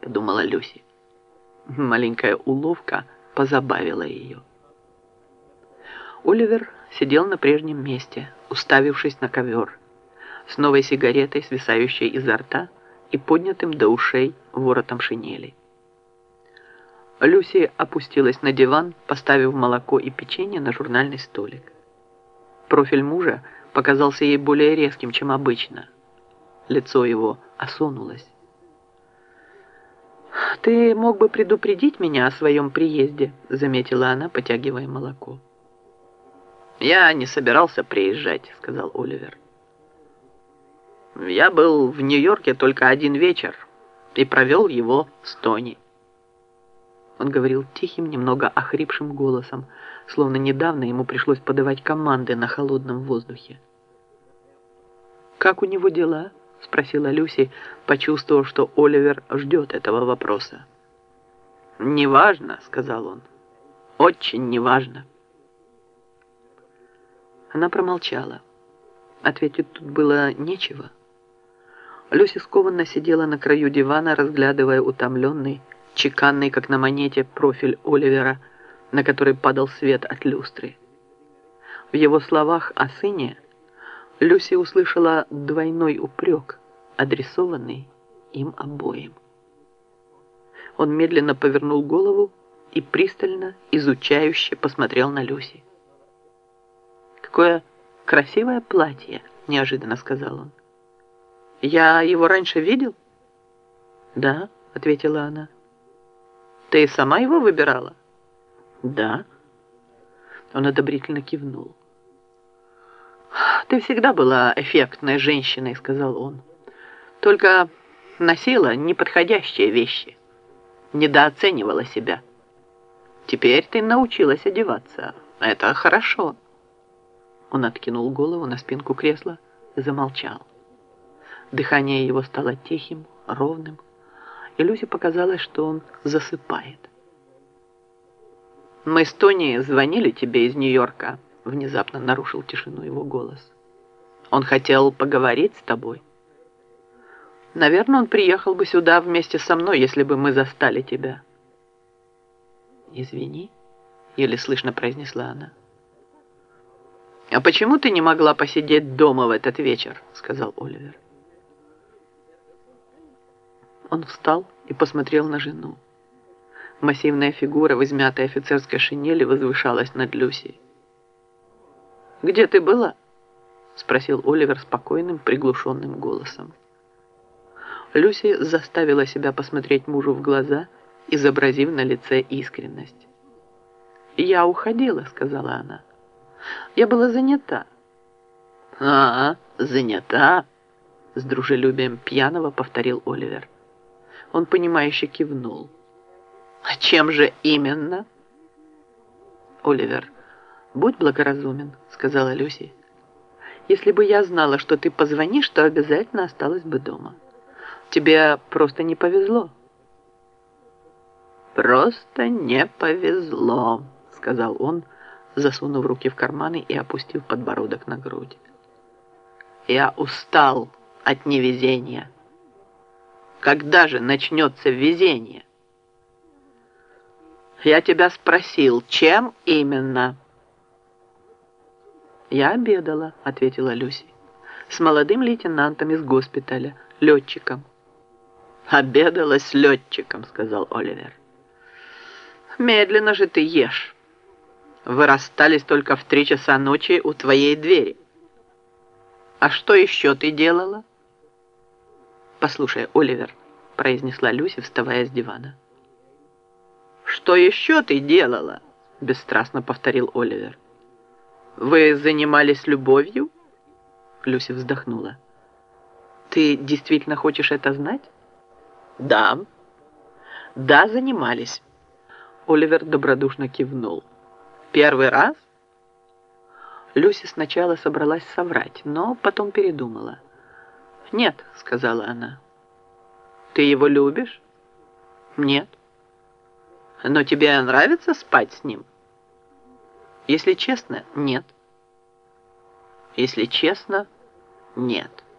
подумала Люси. Маленькая уловка позабавила ее. Оливер сидел на прежнем месте, уставившись на ковер, с новой сигаретой, свисающей изо рта, и поднятым до ушей воротом шинели. Люси опустилась на диван, поставив молоко и печенье на журнальный столик. Профиль мужа показался ей более резким, чем обычно. Лицо его осунулось. «Ты мог бы предупредить меня о своем приезде», заметила она, потягивая молоко. «Я не собирался приезжать», — сказал Оливер. «Я был в Нью-Йорке только один вечер и провел его с Тони». Он говорил тихим, немного охрипшим голосом, словно недавно ему пришлось подавать команды на холодном воздухе. «Как у него дела?» — спросила Люси, почувствовав, что Оливер ждет этого вопроса. «Неважно», — сказал он. «Очень неважно». Она промолчала. Ответить тут было нечего. Люси скованно сидела на краю дивана, разглядывая утомленный, чеканный, как на монете, профиль Оливера, на который падал свет от люстры. В его словах о сыне Люси услышала двойной упрек, адресованный им обоим. Он медленно повернул голову и пристально, изучающе посмотрел на Люси. «Какое красивое платье!» – неожиданно сказал он. «Я его раньше видел?» «Да», – ответила она. «Ты сама его выбирала?» «Да». Он одобрительно кивнул. «Ты всегда была эффектной женщиной», — сказал он. «Только носила неподходящие вещи, недооценивала себя. Теперь ты научилась одеваться. Это хорошо». Он откинул голову на спинку кресла и замолчал. Дыхание его стало тихим, ровным, и Люсе показалось, что он засыпает. «Мы с Тони звонили тебе из Нью-Йорка», — внезапно нарушил тишину его голос. «Он хотел поговорить с тобой. Наверное, он приехал бы сюда вместе со мной, если бы мы застали тебя». «Извини», — еле слышно произнесла она. «А почему ты не могла посидеть дома в этот вечер?» — сказал Оливер. Он встал и посмотрел на жену. Массивная фигура в измятой офицерской шинели возвышалась над Люси. «Где ты была?» — спросил Оливер спокойным, приглушенным голосом. Люси заставила себя посмотреть мужу в глаза, изобразив на лице искренность. «Я уходила», — сказала она. Я была занята. А, занята, с дружелюбием пьяного повторил Оливер. Он понимающе кивнул. А чем же именно? Оливер, будь благоразумен, сказала Люси. Если бы я знала, что ты позвонишь, то обязательно осталась бы дома. Тебе просто не повезло. Просто не повезло, сказал он, засунув руки в карманы и опустив подбородок на грудь. «Я устал от невезения. Когда же начнется везение?» «Я тебя спросил, чем именно?» «Я обедала», — ответила Люси, «с молодым лейтенантом из госпиталя, летчиком». «Обедала с летчиком», — сказал Оливер. «Медленно же ты ешь» вы расстались только в три часа ночи у твоей двери. А что еще ты делала? Послушай, Оливер, произнесла Люси, вставая с дивана. Что еще ты делала? Бесстрастно повторил Оливер. Вы занимались любовью? Люси вздохнула. Ты действительно хочешь это знать? Да. Да, занимались. Оливер добродушно кивнул. Первый раз? Люси сначала собралась соврать, но потом передумала. «Нет», — сказала она. «Ты его любишь?» «Нет». «Но тебе нравится спать с ним?» «Если честно, нет». «Если честно, нет».